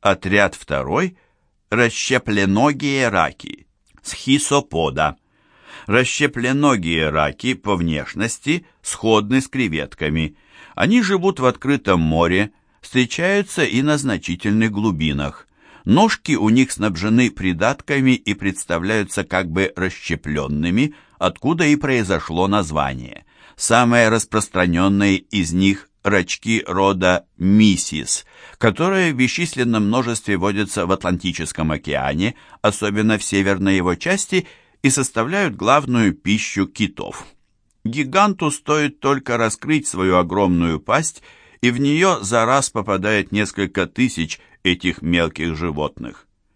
Отряд второй – расщепленогие раки, схисопода. Расщепленогие раки по внешности сходны с креветками. Они живут в открытом море, встречаются и на значительных глубинах. Ножки у них снабжены придатками и представляются как бы расщепленными, откуда и произошло название. Самые распространенные из них – рачки рода мисис, которые в бесчисленном множестве водятся в Атлантическом океане, особенно в северной его части, и составляют главную пищу китов. Гиганту стоит только раскрыть свою огромную пасть, и в нее за раз попадает несколько тысяч этих мелких животных.